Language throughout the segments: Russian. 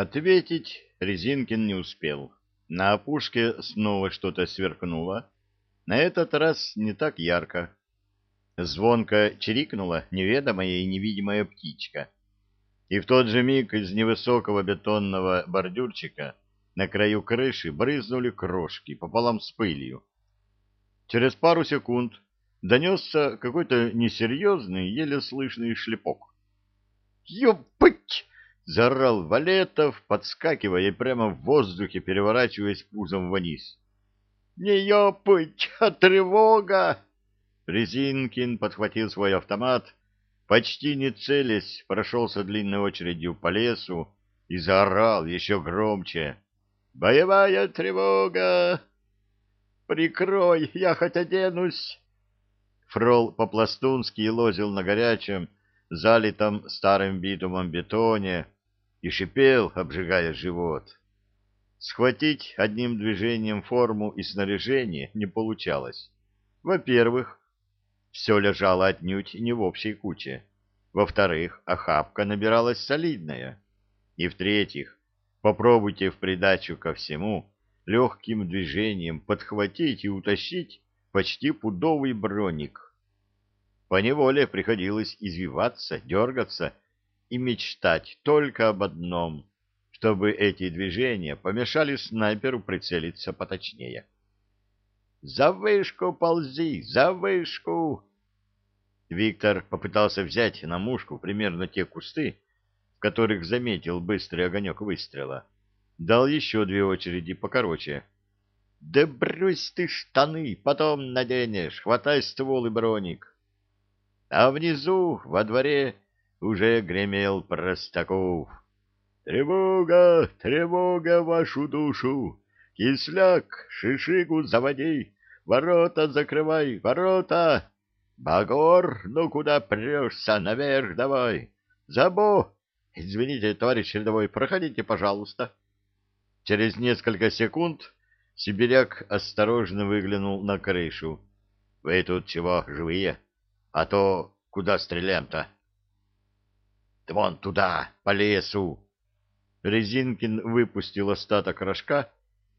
Ответить Резинкин не успел. На опушке снова что-то сверкнуло. На этот раз не так ярко. Звонко чирикнула неведомая и невидимая птичка. И в тот же миг из невысокого бетонного бордюрчика на краю крыши брызнули крошки пополам с пылью. Через пару секунд донесся какой-то несерьезный, еле слышный шлепок. «Ёпыть!» Заорал Валетов, подскакивая и прямо в воздухе переворачиваясь пузом вниз. «Не ёпыть, а тревога!» Резинкин подхватил свой автомат, почти не целясь, прошелся длинной очередью по лесу и заорал еще громче. «Боевая тревога! Прикрой, я хоть оденусь!» Фрол по-пластунски лозил на горячем, залитом старым битумом бетоне, и шипел, обжигая живот. Схватить одним движением форму и снаряжение не получалось. Во-первых, все лежало отнюдь не в общей куче. Во-вторых, охапка набиралась солидная. И в-третьих, попробуйте в придачу ко всему легким движением подхватить и утащить почти пудовый броник. Поневоле приходилось извиваться, дергаться и мечтать только об одном, чтобы эти движения помешали снайперу прицелиться поточнее. «За вышку ползи! За вышку!» Виктор попытался взять на мушку примерно те кусты, в которых заметил быстрый огонек выстрела. Дал еще две очереди покороче. «Да брось ты штаны, потом наденешь, хватай ствол и броник!» А внизу, во дворе, уже гремел Простаков. «Тревога! Тревога вашу душу! Кисляк, шишигу заводи! Ворота закрывай! Ворота! Багор, ну куда прешься? Наверх давай! Забо! Извините, товарищ рядовой, проходите, пожалуйста!» Через несколько секунд сибиряк осторожно выглянул на крышу. «Вы тут чего, живые? А то куда стреляем-то?» Вон туда, по лесу. Резинкин выпустил остаток рожка,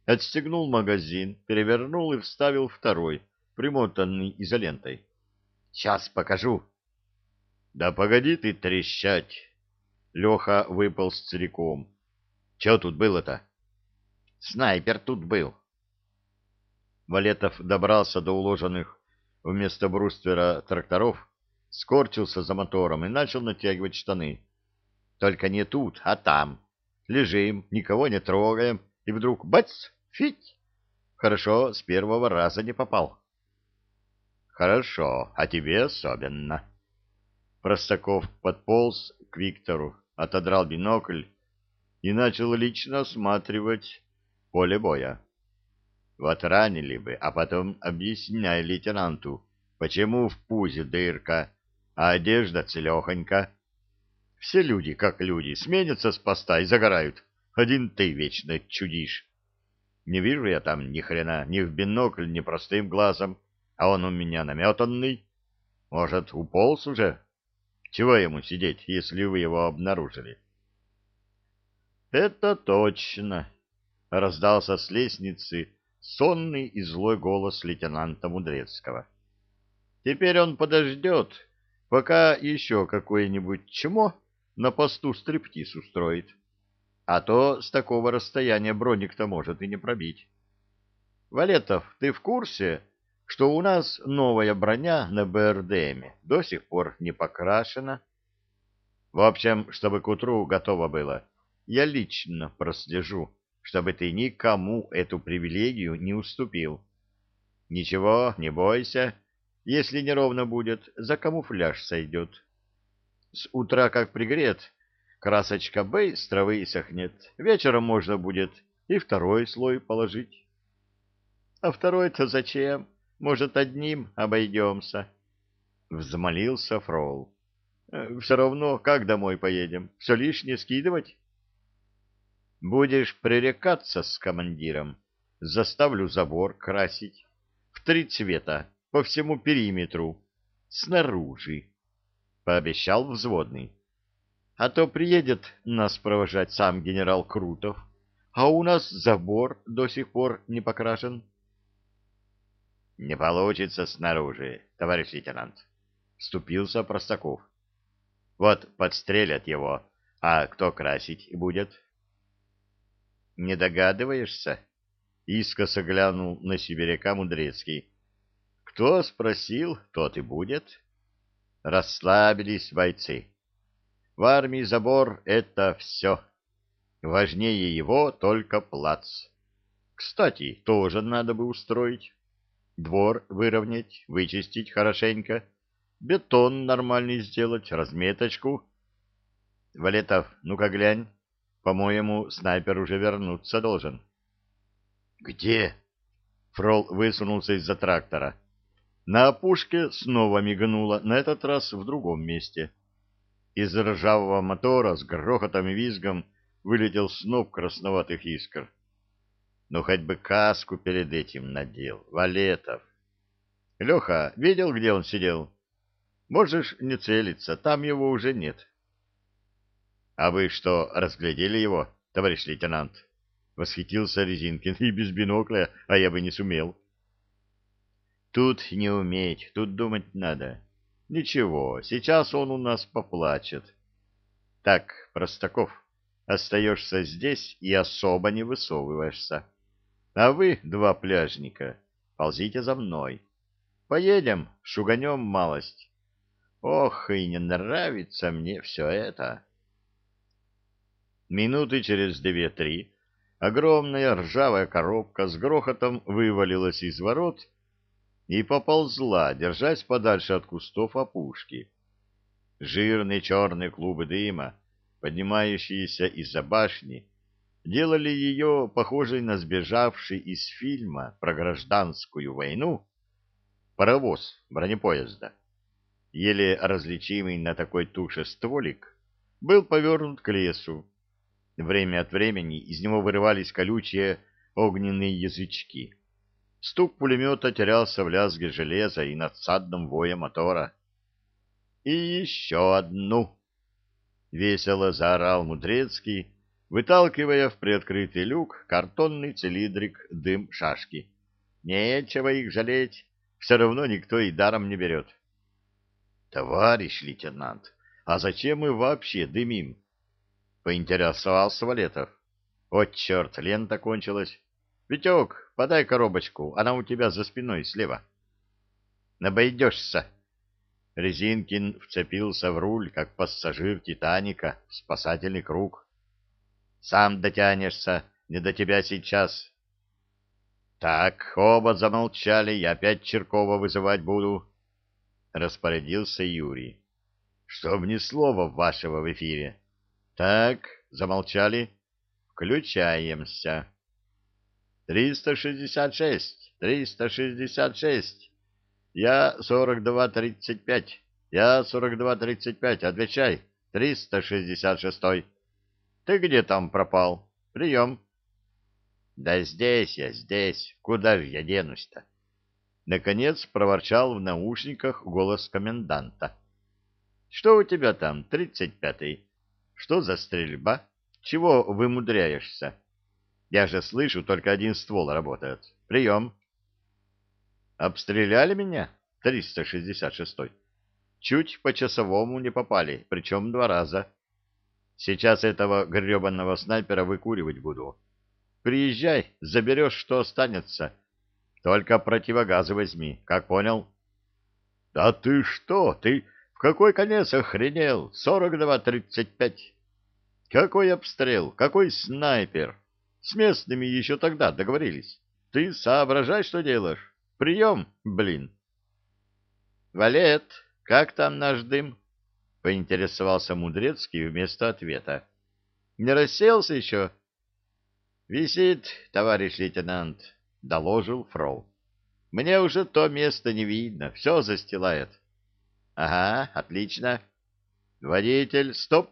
отстегнул магазин, перевернул и вставил второй, примотанный изолентой. Сейчас покажу. Да погоди ты трещать. Леха выпал с целиком. Че тут было-то? Снайпер тут был. Валетов добрался до уложенных вместо бруствера тракторов, скорчился за мотором и начал натягивать штаны. Только не тут, а там. Лежим, никого не трогаем, и вдруг бац, фить! Хорошо, с первого раза не попал. Хорошо, а тебе особенно. Простаков подполз к Виктору, отодрал бинокль и начал лично осматривать поле боя. Вот ранили бы, а потом объясняй лейтенанту, почему в пузе дырка, а одежда целехонька. Все люди, как люди, сменятся с поста и загорают. Один ты вечно чудишь. Не вижу я там ни хрена, ни в бинокль, ни простым глазом, а он у меня наметанный. Может, уполз уже? Чего ему сидеть, если вы его обнаружили? — Это точно, — раздался с лестницы сонный и злой голос лейтенанта Мудрецкого. — Теперь он подождет, пока еще какое-нибудь чмо на посту стриптиз устроит. А то с такого расстояния броник-то может и не пробить. Валетов, ты в курсе, что у нас новая броня на БРДМе до сих пор не покрашена? В общем, чтобы к утру готово было, я лично прослежу, чтобы ты никому эту привилегию не уступил. Ничего, не бойся, если неровно будет, за камуфляж сойдет. С утра как пригрет, красочка быстро высохнет, вечером можно будет и второй слой положить. А второй-то зачем? Может, одним обойдемся? Взмолился Фрол. Э, Все равно, как домой поедем? Все лишнее скидывать? Будешь пререкаться с командиром, заставлю забор красить в три цвета по всему периметру, снаружи пообещал взводный. а то приедет нас провожать сам генерал Крутов, а у нас забор до сих пор не покрашен. — Не получится снаружи, товарищ лейтенант, — вступился Простаков. — Вот подстрелят его, а кто красить будет? — Не догадываешься? — искоса глянул на сибиряка Мудрецкий. — Кто спросил, тот и будет. Расслабились бойцы. В армии забор — это все. Важнее его только плац. Кстати, тоже надо бы устроить. Двор выровнять, вычистить хорошенько, бетон нормальный сделать, разметочку. Валетов, ну-ка глянь. По-моему, снайпер уже вернуться должен. Где? Фрол высунулся из-за трактора. На опушке снова мигнуло, на этот раз в другом месте. Из ржавого мотора с грохотом и визгом вылетел сноп красноватых искр. Ну, хоть бы каску перед этим надел, Валетов. Леха, видел, где он сидел? Можешь не целиться, там его уже нет. А вы что, разглядели его, товарищ лейтенант? Восхитился Резинкин и без бинокля, а я бы не сумел. Тут не уметь, тут думать надо. Ничего, сейчас он у нас поплачет. Так, Простаков, остаешься здесь и особо не высовываешься. А вы, два пляжника, ползите за мной. Поедем, шуганем малость. Ох, и не нравится мне все это. Минуты через две-три огромная ржавая коробка с грохотом вывалилась из ворот и поползла, держась подальше от кустов опушки. Жирные черные клубы дыма, поднимающиеся из-за башни, делали ее похожей на сбежавший из фильма про гражданскую войну паровоз бронепоезда. Еле различимый на такой туше стволик был повернут к лесу. Время от времени из него вырывались колючие огненные язычки. Стук пулемета терялся в лязге железа и надсадном вое мотора. «И еще одну!» — весело заорал Мудрецкий, выталкивая в приоткрытый люк картонный цилиндрик дым шашки. «Нечего их жалеть, все равно никто и даром не берет». «Товарищ лейтенант, а зачем мы вообще дымим?» — поинтересовался Валетов. «О, черт, лента кончилась. Витек, подай коробочку, она у тебя за спиной слева. Обойдешься. Резинкин вцепился в руль, как пассажир Титаника в спасательный круг. Сам дотянешься, не до тебя сейчас. Так, оба замолчали, я опять Черкова вызывать буду. Распорядился Юрий. Чтоб ни слова вашего в эфире. Так, замолчали. Включаемся. Триста шестьдесят шесть, триста шестьдесят шесть. Я сорок два тридцать пять. Я сорок два тридцать пять. Отвечай. Триста шестьдесят шестой. Ты где там пропал? Прием. Да здесь я, здесь. Куда же я денусь-то? Наконец проворчал в наушниках голос коменданта. Что у тебя там, тридцать пятый? Что за стрельба? Чего вымудряешься? Я же слышу, только один ствол работает. Прием. Обстреляли меня? 366-й. Чуть по часовому не попали, причем два раза. Сейчас этого гребанного снайпера выкуривать буду. Приезжай, заберешь, что останется. Только противогазы возьми, как понял? Да ты что, ты в какой конец охренел? 42-35. Какой обстрел, какой снайпер? С местными еще тогда договорились. Ты соображай, что делаешь. Прием, блин. Валет, как там наш дым? Поинтересовался Мудрецкий вместо ответа. Не расселся еще? Висит, товарищ лейтенант, доложил Фрол. Мне уже то место не видно, все застилает. Ага, отлично. Водитель, стоп.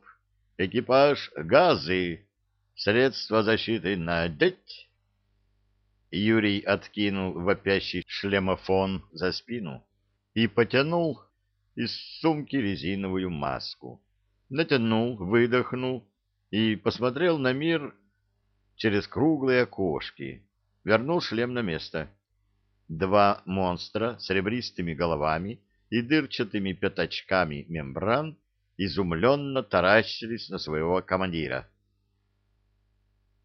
Экипаж, газы. Средства защиты надеть. Юрий откинул вопящий шлемофон за спину и потянул из сумки резиновую маску. натянул, выдохнул и посмотрел на мир через круглые окошки. Вернул шлем на место. Два монстра с ребристыми головами и дырчатыми пятачками мембран изумленно таращились на своего командира. —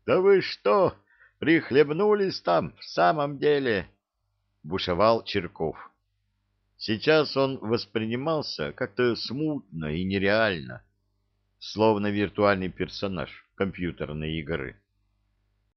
Да вы что, прихлебнулись там в самом деле? — бушевал Черков. Сейчас он воспринимался как-то смутно и нереально, словно виртуальный персонаж компьютерной игры.